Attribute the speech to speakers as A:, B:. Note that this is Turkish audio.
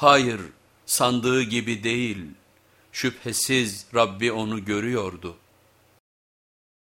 A: Hayır sandığı gibi değil şüphesiz Rabbi onu görüyordu.